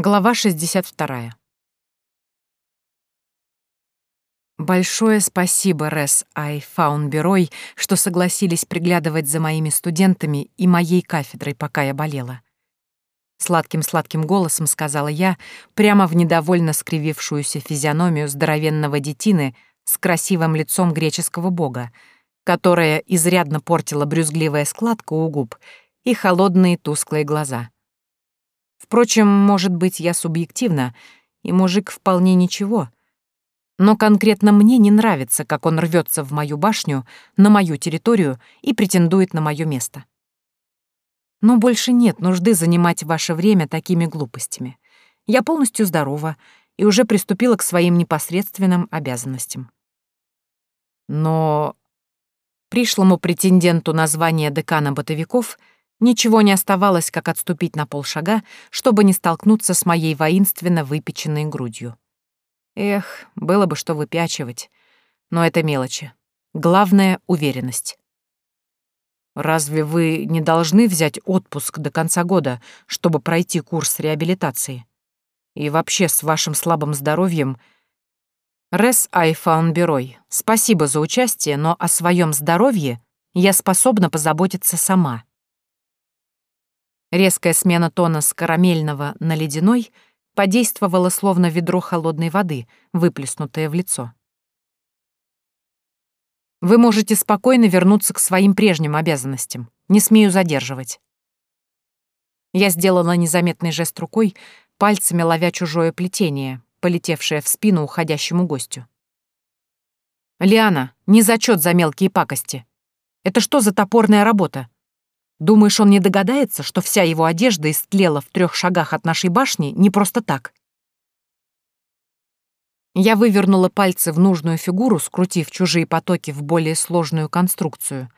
Глава 62. Большое спасибо, Рес Ай Фаунберой, что согласились приглядывать за моими студентами и моей кафедрой, пока я болела. Сладким-сладким голосом сказала я, прямо в недовольно скривившуюся физиономию здоровенного детины с красивым лицом греческого бога, которая изрядно портила брюзгливая складка у губ и холодные тусклые глаза. Впрочем, может быть, я субъективна, и мужик вполне ничего. Но конкретно мне не нравится, как он рвется в мою башню, на мою территорию и претендует на мое место. Но больше нет нужды занимать ваше время такими глупостями. Я полностью здорова и уже приступила к своим непосредственным обязанностям. Но пришлому претенденту на звание декана бытовиков — Ничего не оставалось, как отступить на полшага, чтобы не столкнуться с моей воинственно выпеченной грудью. Эх, было бы что выпячивать. Но это мелочи. Главное — уверенность. Разве вы не должны взять отпуск до конца года, чтобы пройти курс реабилитации? И вообще с вашим слабым здоровьем... Рес Айфаунберой, спасибо за участие, но о своем здоровье я способна позаботиться сама. Резкая смена тона с карамельного на ледяной подействовала словно ведро холодной воды, выплеснутое в лицо. Вы можете спокойно вернуться к своим прежним обязанностям. Не смею задерживать. Я сделала незаметный жест рукой, пальцами ловя чужое плетение, полетевшее в спину уходящему гостю. «Лиана, не зачет за мелкие пакости. Это что за топорная работа? Думаешь, он не догадается, что вся его одежда истлела в трех шагах от нашей башни не просто так? Я вывернула пальцы в нужную фигуру, скрутив чужие потоки в более сложную конструкцию,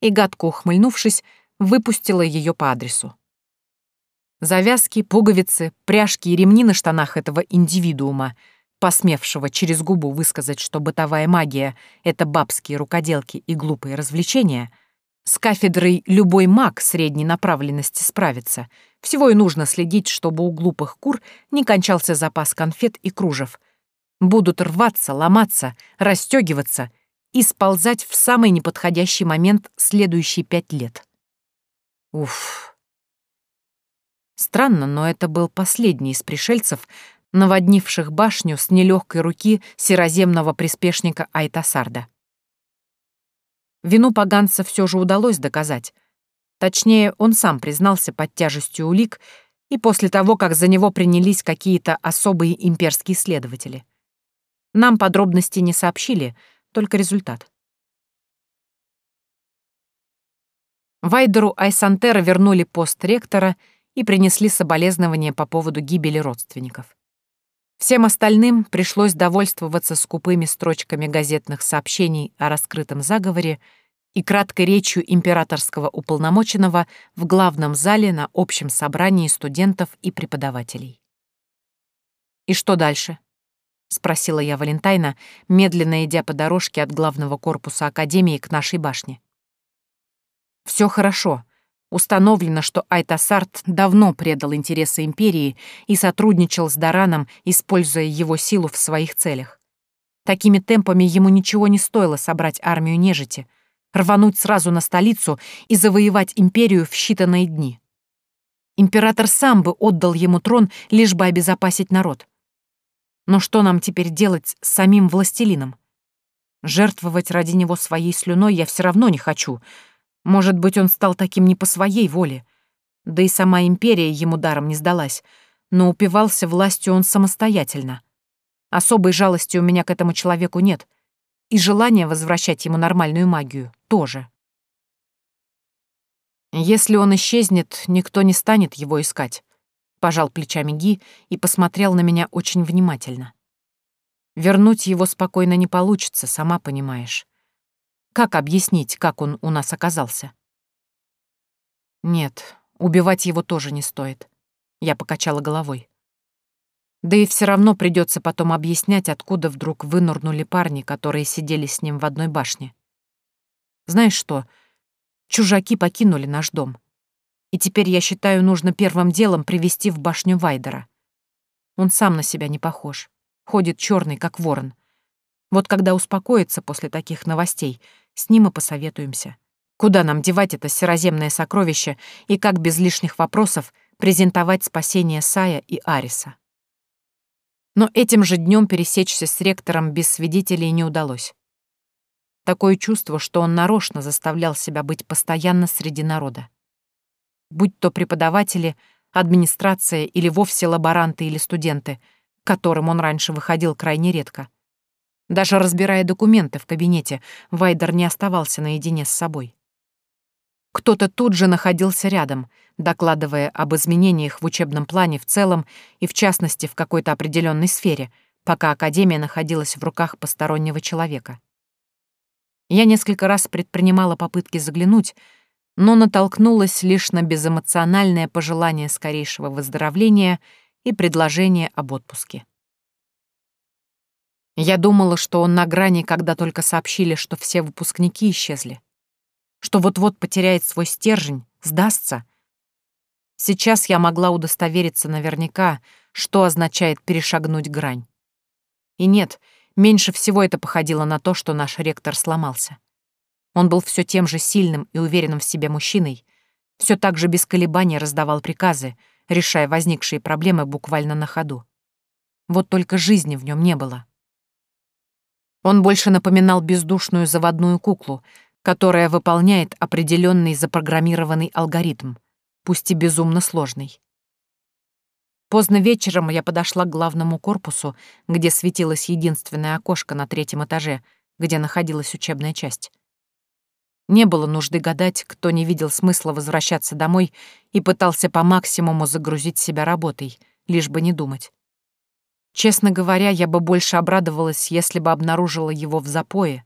и, гадко ухмыльнувшись, выпустила ее по адресу. Завязки, пуговицы, пряжки и ремни на штанах этого индивидуума, посмевшего через губу высказать, что бытовая магия — это бабские рукоделки и глупые развлечения — с кафедрой любой маг средней направленности справится. Всего и нужно следить, чтобы у глупых кур не кончался запас конфет и кружев. Будут рваться, ломаться, расстегиваться и сползать в самый неподходящий момент следующие пять лет. Уф. Странно, но это был последний из пришельцев, наводнивших башню с нелегкой руки сероземного приспешника Айтасарда. Вину поганца все же удалось доказать. Точнее, он сам признался под тяжестью улик и после того, как за него принялись какие-то особые имперские следователи. Нам подробности не сообщили, только результат. Вайдеру Айсантера вернули пост ректора и принесли соболезнования по поводу гибели родственников. Всем остальным пришлось довольствоваться скупыми строчками газетных сообщений о раскрытом заговоре и краткой речью императорского уполномоченного в главном зале на общем собрании студентов и преподавателей. «И что дальше?» — спросила я Валентайна, медленно идя по дорожке от главного корпуса Академии к нашей башне. «Все хорошо», Установлено, что Айтасарт давно предал интересы империи и сотрудничал с Дараном, используя его силу в своих целях. Такими темпами ему ничего не стоило собрать армию нежити, рвануть сразу на столицу и завоевать империю в считанные дни. Император сам бы отдал ему трон, лишь бы обезопасить народ. Но что нам теперь делать с самим властелином? Жертвовать ради него своей слюной я все равно не хочу — может быть, он стал таким не по своей воле. Да и сама империя ему даром не сдалась, но упивался властью он самостоятельно. Особой жалости у меня к этому человеку нет, и желания возвращать ему нормальную магию тоже. Если он исчезнет, никто не станет его искать. Пожал плечами Ги и посмотрел на меня очень внимательно. Вернуть его спокойно не получится, сама понимаешь. Как объяснить, как он у нас оказался? Нет, убивать его тоже не стоит. Я покачала головой. Да и все равно придется потом объяснять, откуда вдруг вынырнули парни, которые сидели с ним в одной башне. Знаешь что? Чужаки покинули наш дом. И теперь, я считаю, нужно первым делом привести в башню Вайдера. Он сам на себя не похож. Ходит черный, как ворон. Вот когда успокоится после таких новостей, с ним и посоветуемся. Куда нам девать это сероземное сокровище и как без лишних вопросов презентовать спасение Сая и Ариса? Но этим же днем пересечься с ректором без свидетелей не удалось. Такое чувство, что он нарочно заставлял себя быть постоянно среди народа. Будь то преподаватели, администрация или вовсе лаборанты или студенты, к которым он раньше выходил крайне редко. Даже разбирая документы в кабинете, Вайдер не оставался наедине с собой. Кто-то тут же находился рядом, докладывая об изменениях в учебном плане в целом и, в частности, в какой-то определенной сфере, пока Академия находилась в руках постороннего человека. Я несколько раз предпринимала попытки заглянуть, но натолкнулась лишь на безэмоциональное пожелание скорейшего выздоровления и предложение об отпуске. Я думала, что он на грани, когда только сообщили, что все выпускники исчезли, что вот-вот потеряет свой стержень, сдастся. Сейчас я могла удостовериться наверняка, что означает перешагнуть грань. И нет, меньше всего это походило на то, что наш ректор сломался. Он был все тем же сильным и уверенным в себе мужчиной, все так же без колебаний раздавал приказы, решая возникшие проблемы буквально на ходу. Вот только жизни в нем не было. Он больше напоминал бездушную заводную куклу, которая выполняет определенный запрограммированный алгоритм, пусть и безумно сложный. Поздно вечером я подошла к главному корпусу, где светилось единственное окошко на третьем этаже, где находилась учебная часть. Не было нужды гадать, кто не видел смысла возвращаться домой и пытался по максимуму загрузить себя работой, лишь бы не думать. Честно говоря, я бы больше обрадовалась, если бы обнаружила его в запое,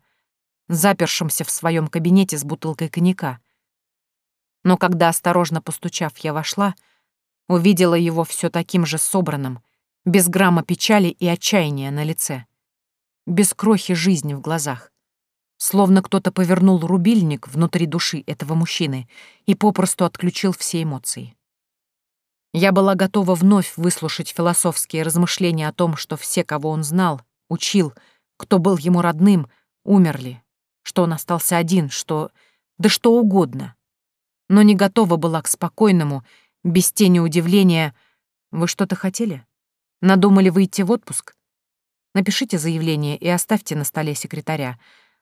запершемся в своем кабинете с бутылкой коньяка. Но когда, осторожно постучав, я вошла, увидела его все таким же собранным, без грамма печали и отчаяния на лице, без крохи жизни в глазах. Словно кто-то повернул рубильник внутри души этого мужчины и попросту отключил все эмоции. Я была готова вновь выслушать философские размышления о том, что все, кого он знал, учил, кто был ему родным, умерли, что он остался один, что... да что угодно. Но не готова была к спокойному, без тени удивления. «Вы что-то хотели? Надумали выйти в отпуск? Напишите заявление и оставьте на столе секретаря.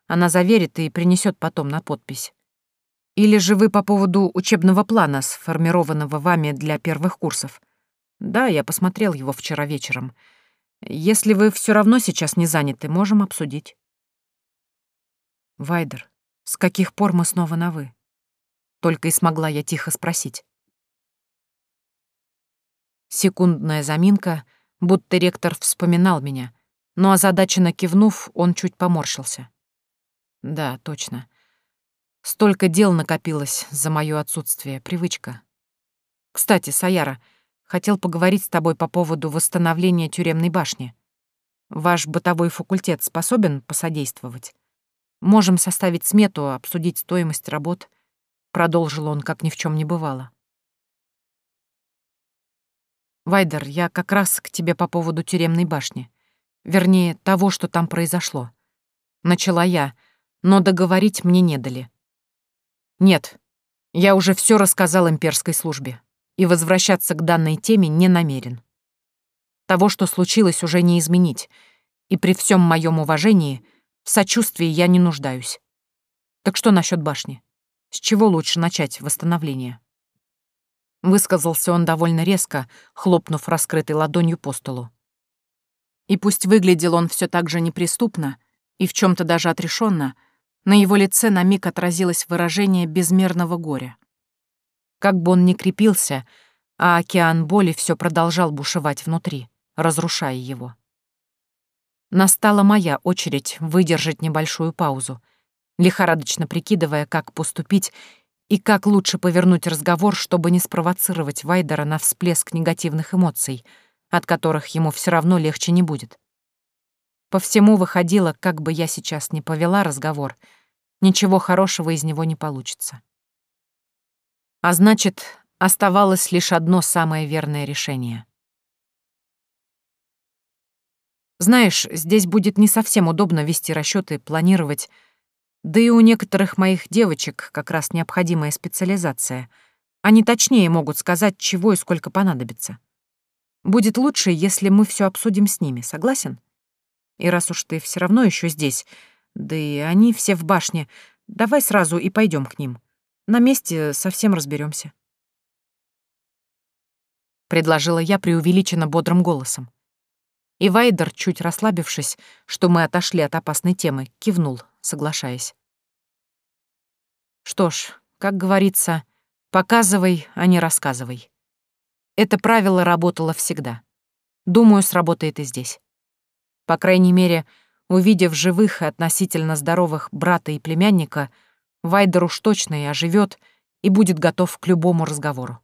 Она заверит и принесет потом на подпись. Или же вы по поводу учебного плана, сформированного вами для первых курсов? Да, я посмотрел его вчера вечером. Если вы все равно сейчас не заняты, можем обсудить. Вайдер, с каких пор мы снова на «вы»? Только и смогла я тихо спросить. Секундная заминка, будто ректор вспоминал меня, но озадаченно кивнув, он чуть поморщился. Да, точно. Столько дел накопилось за моё отсутствие, привычка. Кстати, Саяра, хотел поговорить с тобой по поводу восстановления тюремной башни. Ваш бытовой факультет способен посодействовать? Можем составить смету, обсудить стоимость работ. Продолжил он, как ни в чем не бывало. Вайдер, я как раз к тебе по поводу тюремной башни. Вернее, того, что там произошло. Начала я, но договорить мне не дали. Нет, я уже все рассказал имперской службе и возвращаться к данной теме не намерен. Того, что случилось, уже не изменить, и при всем моем уважении в сочувствии я не нуждаюсь. Так что насчет башни? С чего лучше начать восстановление? Высказался он довольно резко, хлопнув раскрытой ладонью по столу. И пусть выглядел он все так же неприступно и в чем то даже отрешенно, на его лице на миг отразилось выражение безмерного горя. Как бы он ни крепился, а океан боли все продолжал бушевать внутри, разрушая его. Настала моя очередь выдержать небольшую паузу, лихорадочно прикидывая, как поступить и как лучше повернуть разговор, чтобы не спровоцировать Вайдера на всплеск негативных эмоций, от которых ему все равно легче не будет. По всему выходило, как бы я сейчас ни повела разговор, ничего хорошего из него не получится. А значит, оставалось лишь одно самое верное решение. Знаешь, здесь будет не совсем удобно вести расчеты, планировать. Да и у некоторых моих девочек как раз необходимая специализация. Они точнее могут сказать, чего и сколько понадобится. Будет лучше, если мы все обсудим с ними, согласен? И раз уж ты все равно еще здесь, да и они все в башне, давай сразу и пойдем к ним. На месте совсем разберемся. Предложила я преувеличенно бодрым голосом. И Вайдер, чуть расслабившись, что мы отошли от опасной темы, кивнул, соглашаясь. Что ж, как говорится, показывай, а не рассказывай. Это правило работало всегда. Думаю, сработает и здесь. По крайней мере, увидев живых и относительно здоровых брата и племянника, Вайдер уж точно и оживет и будет готов к любому разговору.